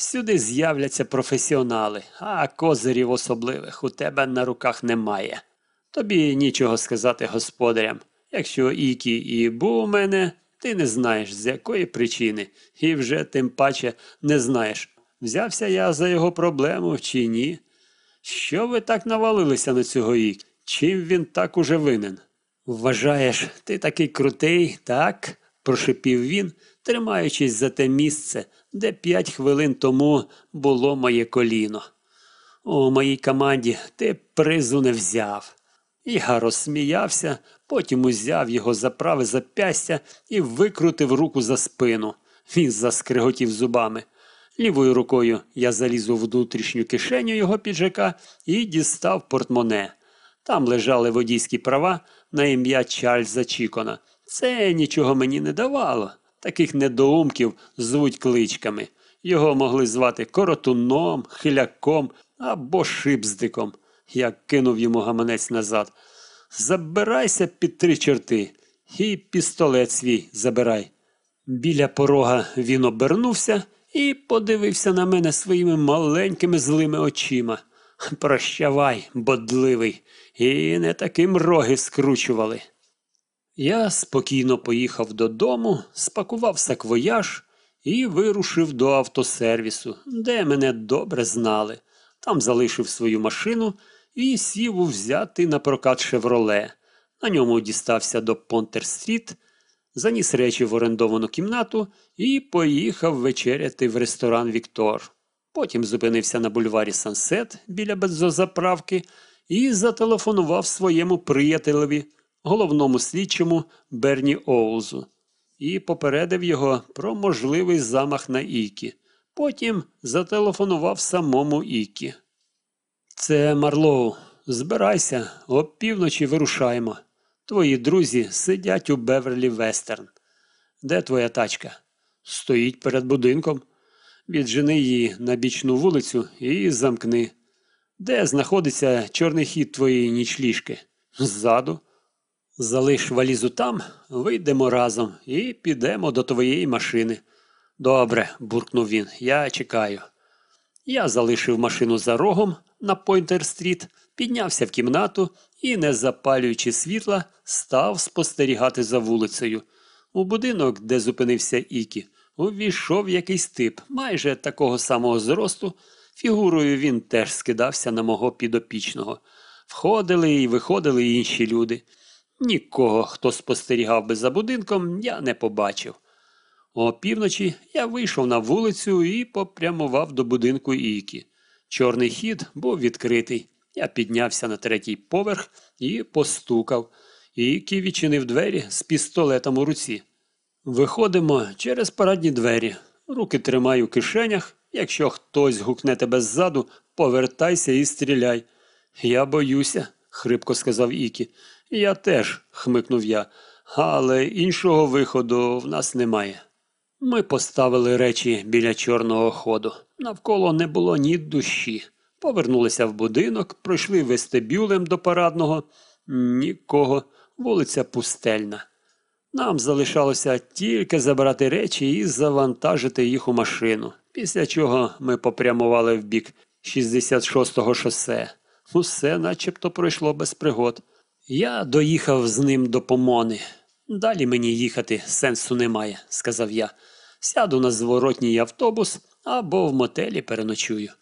сюди з'являться професіонали, а козирів особливих у тебе на руках немає. Тобі нічого сказати господарям. Якщо Ікі і був у мене, ти не знаєш з якої причини, і вже тим паче не знаєш, взявся я за його проблему чи ні. Що ви так навалилися на цього Ікі? Чим він так уже винен? Вважаєш, ти такий крутий, так? прошипів він, тримаючись за те місце, де п'ять хвилин тому було моє коліно. У моїй команді ти призу не взяв. Я розсміявся, потім узяв його за праве запястя і викрутив руку за спину. Він заскриготів зубами. Лівою рукою я заліз у внутрішню кишеню його піджака і дістав портмоне. Там лежали водійські права на ім'я Чарльза Чікона. Це нічого мені не давало. Таких недоумків звуть кличками. Його могли звати коротуном, хиляком або шипздиком. Я кинув йому гаманець назад. Забирайся під три чорти і пістолет свій забирай. Біля порога він обернувся і подивився на мене своїми маленькими злими очима. Прощавай, бодливий, і не таким роги скручували. Я спокійно поїхав додому, спакував саквояж і вирушив до автосервісу, де мене добре знали. Там залишив свою машину і сів у взятий на прокат шевроле. На ньому дістався до Понтер-стріт, заніс речі в орендовану кімнату і поїхав вечеряти в ресторан Віктор. Потім зупинився на бульварі Сансет біля бензозаправки і зателефонував своєму приятелеві, головному слідчому Берні Оузу, і попередив його про можливий замах на Ікі. Потім зателефонував самому Ікі. Це Марлоу. Збирайся, опівночі вирушаємо. Твої друзі сидять у Беверлі Вестерн. Де твоя тачка? Стоїть перед будинком. Віджени її на бічну вулицю і замкни. Де знаходиться чорний хід твоєї нічліжки? Ззаду. Залиш валізу там, вийдемо разом і підемо до твоєї машини. Добре, буркнув він, я чекаю. Я залишив машину за рогом на Пойнтер-стріт, піднявся в кімнату і, не запалюючи світла, став спостерігати за вулицею. У будинок, де зупинився Ікі, увійшов якийсь тип, майже такого самого зросту. Фігурою він теж скидався на мого підопічного. Входили і виходили інші люди. Нікого, хто спостерігав би за будинком, я не побачив. О півночі я вийшов на вулицю і попрямував до будинку Ікі. Чорний хід був відкритий. Я піднявся на третій поверх і постукав. Ікі відчинив двері з пістолетом у руці. Виходимо через парадні двері. Руки тримаю в кишенях. Якщо хтось гукне тебе ззаду, повертайся і стріляй. Я боюся, хрипко сказав Ікі. Я теж, хмикнув я, але іншого виходу в нас немає. Ми поставили речі біля чорного ходу. Навколо не було ні душі. Повернулися в будинок, пройшли вестибюлем до парадного. Нікого, вулиця пустельна. Нам залишалося тільки забрати речі і завантажити їх у машину, після чого ми попрямували в бік 66-го шосе. Усе начебто пройшло без пригод. Я доїхав з ним до помони. Далі мені їхати сенсу немає, сказав я. Сяду на зворотній автобус або в мотелі переночую.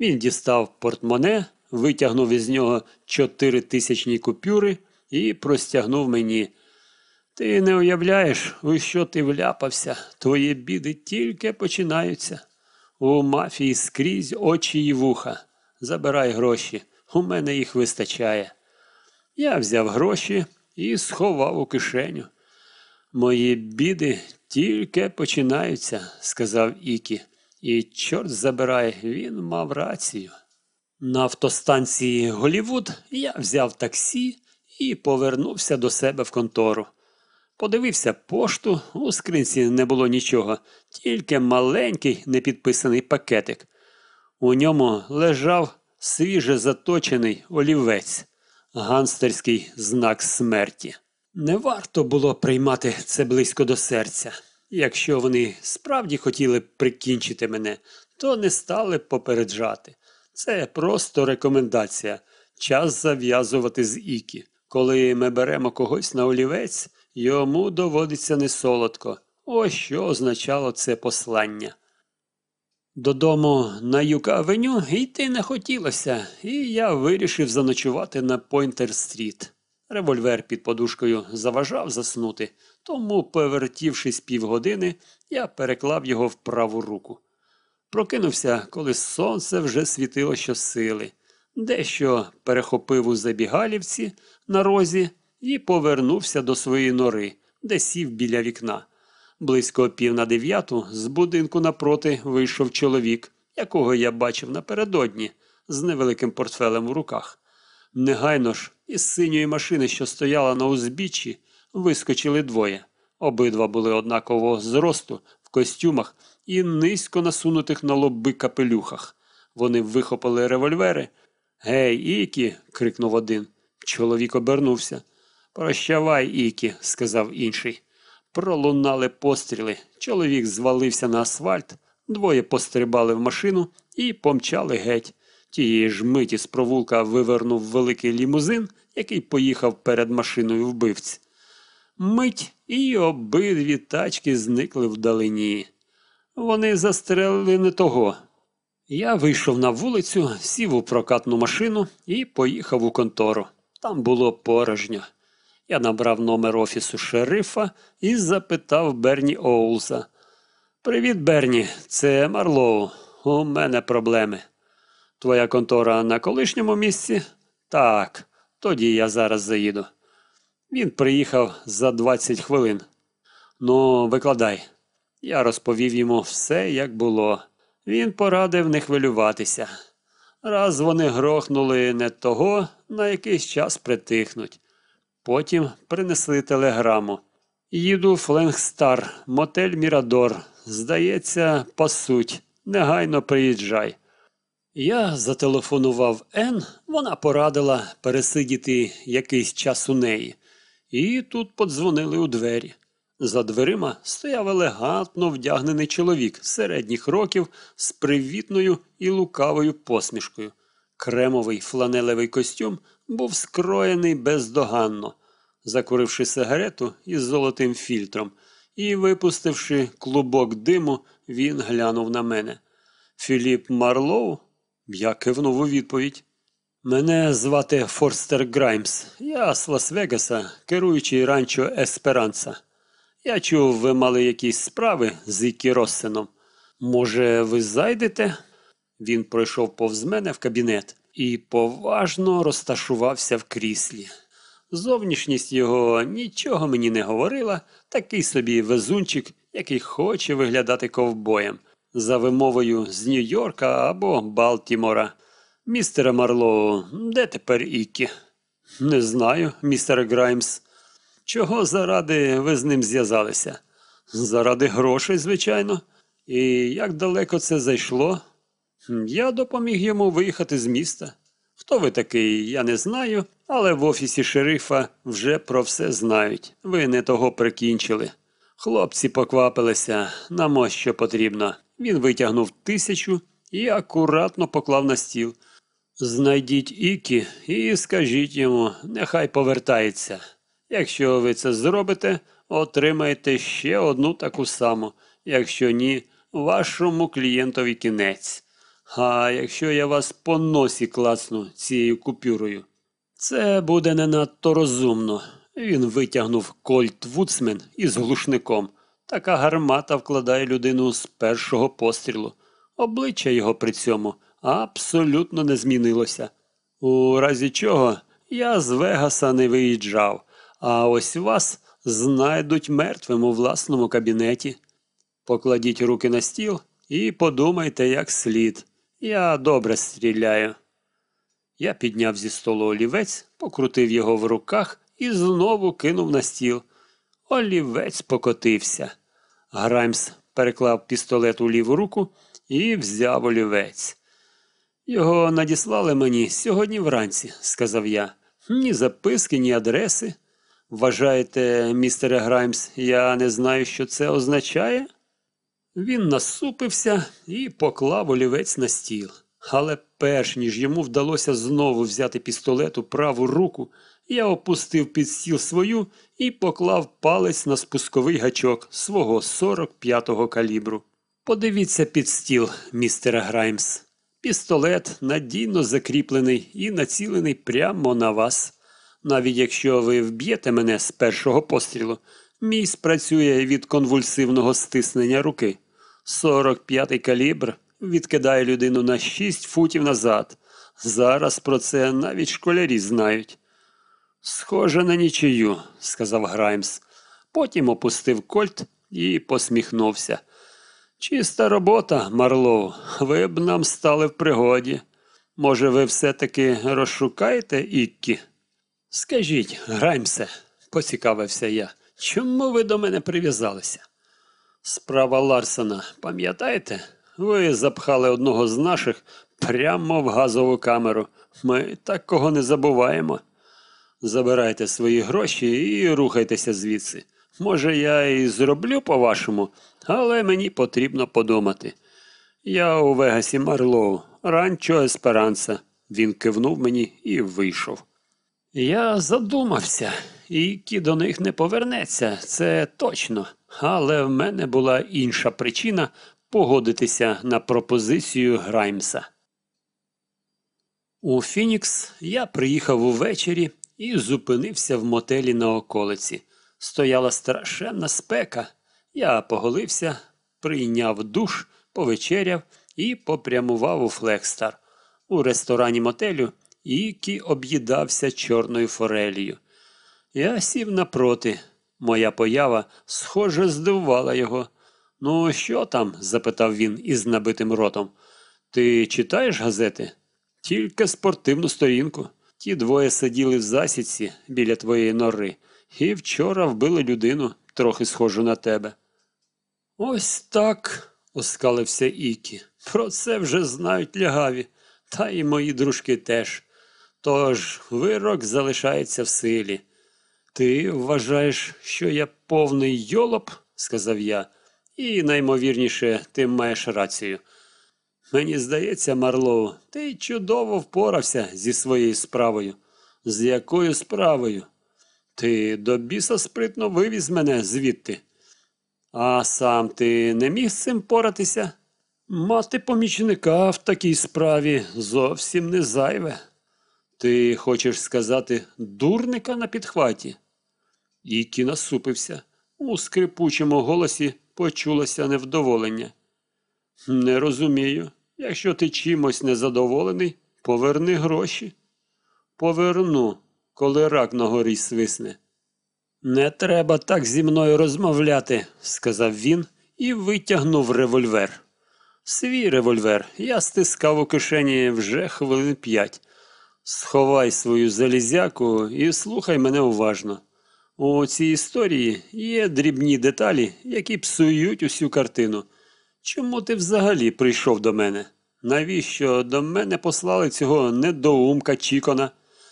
Він дістав портмоне, витягнув із нього чотири тисячні купюри і простягнув мені. Ти не уявляєш, у що ти вляпався, твої біди тільки починаються. У мафії скрізь очі й вуха. Забирай гроші, у мене їх вистачає. Я взяв гроші і сховав у кишеню. Мої біди тільки починаються, сказав Ікі, і чорт забирай, він мав рацію. На автостанції Голівуд я взяв таксі і повернувся до себе в контору. Подивився пошту, у скринці не було нічого, тільки маленький непідписаний пакетик. У ньому лежав свіже заточений олівець, ганстерський знак смерті. Не варто було приймати це близько до серця. Якщо вони справді хотіли прикінчити мене, то не стали б попереджати. Це просто рекомендація. Час зав'язувати з Ікі. Коли ми беремо когось на олівець, йому доводиться не солодко. Ось що означало це послання. Додому на Юка-авеню йти не хотілося, і я вирішив заночувати на Пойнтер-стріт. Револьвер під подушкою заважав заснути, тому, повертівшись півгодини, я переклав його в праву руку. Прокинувся, коли сонце вже світило щосили. Дещо перехопив у забігалівці на розі і повернувся до своєї нори, де сів біля вікна. Близько пів на дев'яту з будинку напроти вийшов чоловік, якого я бачив напередодні, з невеликим портфелем у руках. Негайно ж із синьої машини, що стояла на узбіччі, вискочили двоє. Обидва були однакового зросту, в костюмах і низько насунутих на лобби капелюхах. Вони вихопили револьвери. Гей, Ікі. крикнув один. Чоловік обернувся. Прощавай, Ікі, сказав інший. Пролунали постріли. Чоловік звалився на асфальт, двоє пострибали в машину і помчали геть. Тієї ж миті з провулка вивернув великий лімузин, який поїхав перед машиною вбивць. Мить і обидві тачки зникли вдалині. Вони застрелили не того. Я вийшов на вулицю, сів у прокатну машину і поїхав у контору. Там було порожньо. Я набрав номер офісу шерифа і запитав Берні Оулса. Привіт, Берні, це Марлоу. У мене проблеми. Твоя контора на колишньому місці? Так, тоді я зараз заїду. Він приїхав за 20 хвилин. Ну, викладай. Я розповів йому все, як було. Він порадив не хвилюватися. Раз вони грохнули не того, на якийсь час притихнуть. Потім принесли телеграму. Їду Фленгстар, мотель Мірадор. Здається, пасуть. Негайно приїжджай. Я зателефонував Ен, вона порадила пересидіти якийсь час у неї. І тут подзвонили у двері. За дверима стояв елегантно вдягнений чоловік середніх років з привітною і лукавою посмішкою. Кремовий фланелевий костюм був скроєний бездоганно. Закуривши сигарету із золотим фільтром і випустивши клубок диму, він глянув на мене. Філіп Марлоу? Я кивнув у відповідь. Мене звати Форстер Граймс. Я з Лас-Вегаса, керуючий ранчо Есперанца. Я чув, ви мали якісь справи з Ікі Россеном. Може, ви зайдете? Він пройшов повз мене в кабінет і поважно розташувався в кріслі. Зовнішність його нічого мені не говорила, такий собі везунчик, який хоче виглядати ковбоєм, за вимовою з Нью-Йорка або Балтімора. Містере Марлоу, де тепер Ікі? Не знаю, містере Граймс. Чого заради ви з ним зв'язалися? Заради грошей, звичайно. І як далеко це зайшло? Я допоміг йому виїхати з міста. Хто ви такий, я не знаю, але в офісі шерифа вже про все знають. Ви не того прикінчили. Хлопці поквапилися, нам ось що потрібно. Він витягнув тисячу і акуратно поклав на стіл. Знайдіть Ікі і скажіть йому, нехай повертається. Якщо ви це зробите, отримаєте ще одну таку саму. Якщо ні, вашому клієнтові кінець. А якщо я вас по носі клацну цією купюрою, це буде не надто розумно. Він витягнув кольт Вудсмен із глушником. Така гармата вкладає людину з першого пострілу. Обличчя його при цьому абсолютно не змінилося. У разі чого я з Вегаса не виїжджав, а ось вас знайдуть мертвим у власному кабінеті. Покладіть руки на стіл і подумайте як слід. Я добре стріляю. Я підняв зі столу олівець, покрутив його в руках і знову кинув на стіл. Олівець покотився. Граймс переклав пістолет у ліву руку і взяв олівець. Його надіслали мені сьогодні вранці, сказав я. Ні записки, ні адреси. Вважаєте, містере Граймс, я не знаю, що це означає? Він насупився і поклав олівець на стіл. Але перш ніж йому вдалося знову взяти пістолет у праву руку, я опустив під стіл свою і поклав палець на спусковий гачок свого 45-го калібру. Подивіться під стіл, містере Граймс. Пістолет надійно закріплений і націлений прямо на вас. Навіть якщо ви вб'єте мене з першого пострілу, мій спрацює від конвульсивного стиснення руки. 45-й калібр відкидає людину на 6 футів назад. Зараз про це навіть школярі знають. Схоже на нічию, сказав Граймс. Потім опустив кольт і посміхнувся. Чиста робота, Марлоу, ви б нам стали в пригоді. Може, ви все-таки розшукаєте Іккі? Скажіть, Граймсе, поцікавився я, чому ви до мене прив'язалися? Справа Ларсона, пам'ятаєте? Ви запхали одного з наших прямо в газову камеру. Ми такого не забуваємо. Забирайте свої гроші і рухайтеся звідси. Може, я і зроблю по-вашому, але мені потрібно подумати. Я у Вегасі Марлоу, ранчо Есперанса. Він кивнув мені і вийшов. Я задумався, і кі до них не повернеться, це точно. Але в мене була інша причина погодитися на пропозицію Граймса. У Фінікс я приїхав увечері і зупинився в мотелі на околиці. Стояла страшенна спека. Я поголився, прийняв душ, повечеряв і попрямував у Флекстар. У ресторані мотелю Ікі об'їдався чорною форелію. Я сів напроти. Моя поява, схоже, здивувала його. Ну, що там? запитав він із набитим ротом. Ти читаєш газети? Тільки спортивну сторінку. Ті двоє сиділи в засідці біля твоєї нори, і вчора вбили людину, трохи схожу на тебе. Ось так, оскалився Ікі. Про це вже знають лягаві, та й мої дружки теж. Тож вирок залишається в силі. Ти вважаєш, що я повний йолоп, сказав я, і наймовірніше, ти маєш рацію. Мені здається, Марлоу, ти чудово впорався зі своєю справою. З якою справою? Ти до біса спритно вивіз мене звідти. А сам ти не міг з цим поратися? Мати помічника в такій справі зовсім не зайве. Ти хочеш сказати дурника на підхваті? Ікі насупився. У скрипучому голосі почулося невдоволення. Не розумію. Якщо ти чимось незадоволений, поверни гроші. Поверну, коли рак на горі свисне. Не треба так зі мною розмовляти, сказав він і витягнув револьвер. Свій револьвер я стискав у кишені вже хвилин п'ять. Сховай свою залізяку і слухай мене уважно. У цій історії є дрібні деталі, які псують усю картину. Чому ти взагалі прийшов до мене? Навіщо до мене послали цього недоумка Чікона?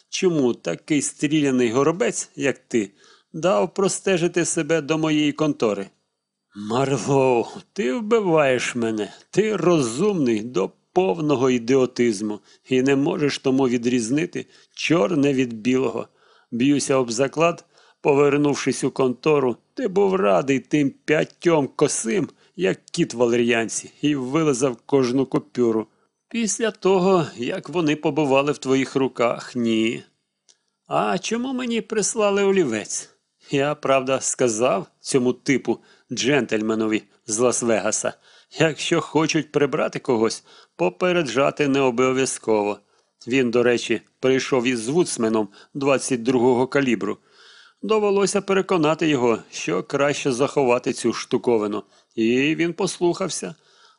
Чому такий стріляний горобець, як ти, дав простежити себе до моєї контори? Марлоу, ти вбиваєш мене, ти розумний до повного ідіотизму і не можеш тому відрізнити чорне від білого. Б'юся об заклад, повернувшись у контору, ти був радий тим п'ятьом косим, як кіт валер'янці, і вилизав кожну купюру. Після того, як вони побували в твоїх руках, ні. А чому мені прислали олівець? Я, правда, сказав цьому типу джентльменові з Лас-Вегаса, якщо хочуть прибрати когось, попереджати не обов'язково. Він, до речі, прийшов із вуцменом 22-го калібру. Довелося переконати його, що краще заховати цю штуковину, і він послухався,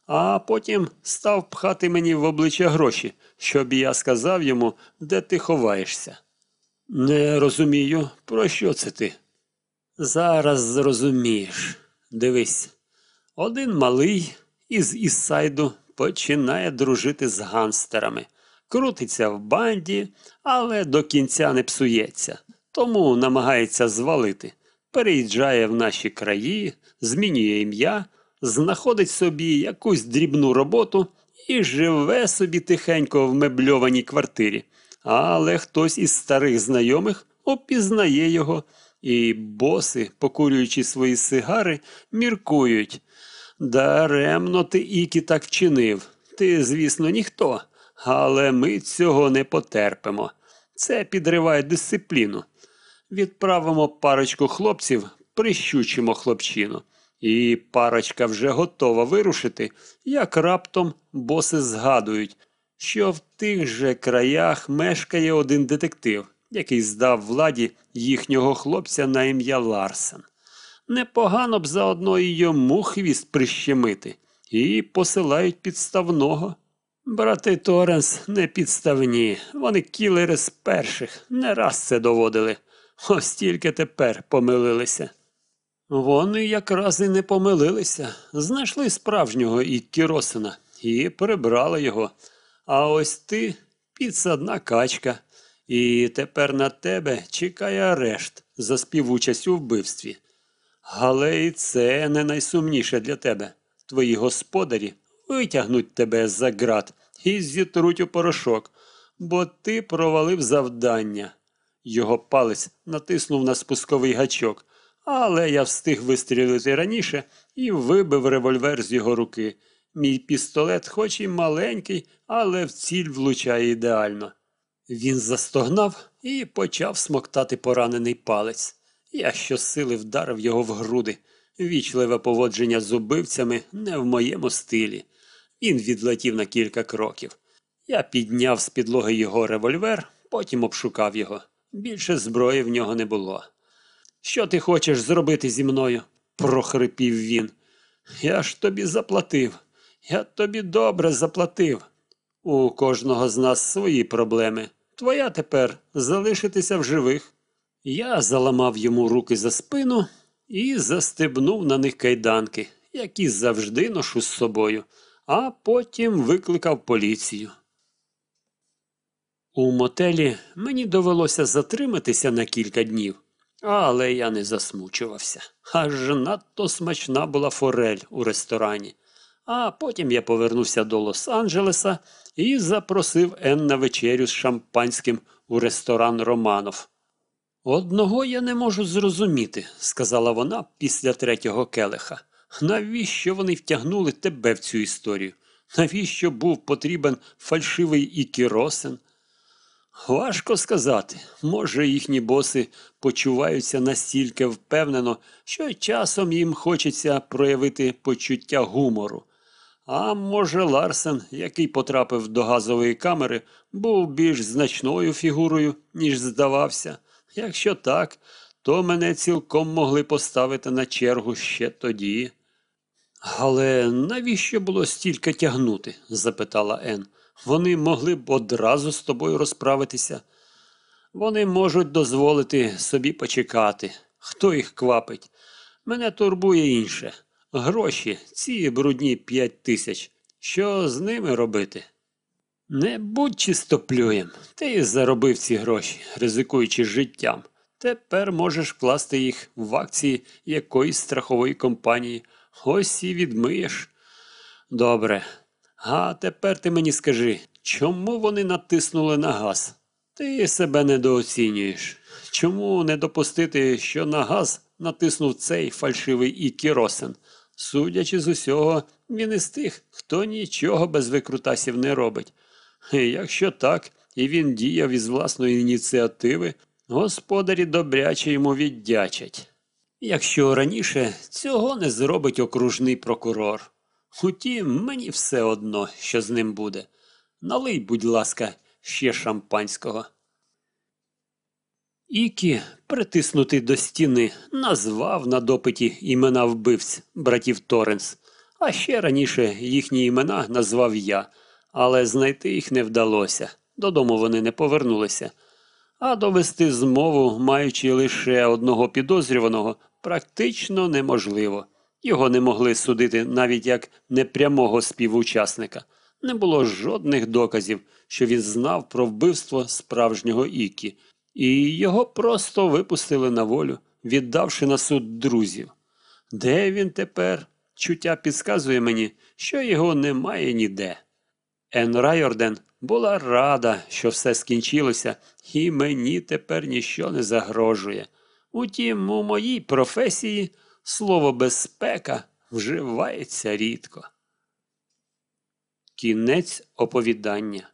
а потім став пхати мені в обличчя гроші, щоб я сказав йому, де ти ховаєшся. Не розумію, про що це ти? Зараз зрозумієш. Дивись, один малий із Іссайду починає дружити з ганстерами, крутиться в банді, але до кінця не псується, тому намагається звалити, переїжджає в наші краї, змінює ім'я, знаходить собі якусь дрібну роботу і живе собі тихенько в мебльованій квартирі. Але хтось із старих знайомих опізнає його, і боси, покурюючи свої сигари, міркують. Даремно ти Ікі так вчинив. Ти, звісно, ніхто, але ми цього не потерпимо. Це підриває дисципліну. Відправимо парочку хлопців, прищучимо хлопчину. І парочка вже готова вирушити, як раптом боси згадують, що в тих же краях мешкає один детектив, який здав владі їхнього хлопця на ім'я Ларсен. Непогано б заодно і йому хвіст прищемити, і посилають підставного. Брати Торренс не підставні, вони кілери з перших, не раз це доводили. Ось тільки тепер помилилися. Вони якраз і не помилилися, знайшли справжнього і Кіросина і прибрали його. А ось ти підсадна качка, і тепер на тебе чекає арешт за співучасть у вбивстві. Але і це не найсумніше для тебе. Твої господарі витягнуть тебе за ґрат і зітруть у порошок, бо ти провалив завдання. Його палець натиснув на спусковий гачок, але я встиг вистрілити раніше і вибив револьвер з його руки. Мій пістолет, хоч і маленький, але в ціль влучає ідеально. Він застогнав і почав смоктати поранений палець. Я щосили вдарив його в груди. Вічливе поводження з убивцями не в моєму стилі. Він відлетів на кілька кроків. Я підняв з підлоги його револьвер, потім обшукав його. Більше зброї в нього не було. Що ти хочеш зробити зі мною? прохрипів він. Я ж тобі заплатив. Я тобі добре заплатив. У кожного з нас свої проблеми. Твоя тепер залишитися в живих. Я заламав йому руки за спину і застебнув на них кайданки, які завжди ношу з собою, а потім викликав поліцію. У мотелі мені довелося затриматися на кілька днів, але я не засмучувався. Аж надто смачна була форель у ресторані. А потім я повернувся до Лос-Анджелеса і запросив Ен на вечерю з шампанським у ресторан Романов. Одного я не можу зрозуміти, сказала вона після третього келиха. Навіщо вони втягнули тебе в цю історію? Навіщо був потрібен фальшивий ікіросен? Важко сказати. Може, їхні боси почуваються настільки впевнено, що часом їм хочеться проявити почуття гумору. А може, Ларсен, який потрапив до газової камери, був більш значною фігурою, ніж здавався. Якщо так, то мене цілком могли поставити на чергу ще тоді. Але навіщо було стільки тягнути? запитала Ен. Вони могли б одразу з тобою розправитися. Вони можуть дозволити собі почекати. Хто їх квапить? Мене турбує інше. Гроші, ці брудні п'ять тисяч. Що з ними робити? Не будь чистоплюєм. Ти заробив ці гроші, ризикуючи життям. Тепер можеш вкласти їх в акції якоїсь страхової компанії. Ось і відмиєш. Добре. А тепер ти мені скажи, чому вони натиснули на газ? Ти себе недооцінюєш. Чому не допустити, що на газ натиснув цей фальшивий Ікіросен? Судячи з усього, він із тих, хто нічого без викрутасів не робить. Якщо так, і він діяв із власної ініціативи, господарі добряче йому віддячать. Якщо раніше цього не зробить окружний прокурор. Утім, мені все одно, що з ним буде. Налий, будь ласка, ще шампанського. Ікі, притиснутий до стіни, назвав на допиті імена вбивць братів Торренс. А ще раніше їхні імена назвав я, але знайти їх не вдалося. Додому вони не повернулися. А довести змову, маючи лише одного підозрюваного, практично неможливо. Його не могли судити навіть як непрямого співучасника. Не було жодних доказів, що він знав про вбивство справжнього Ікі, і його просто випустили на волю, віддавши на суд друзів. Де він тепер? чуття підказує мені, що його немає ніде. Ен Райорден була рада, що все скінчилося, і мені тепер ніщо не загрожує. Утім, у моїй професії слово безпека вживається рідко. Кінець оповідання.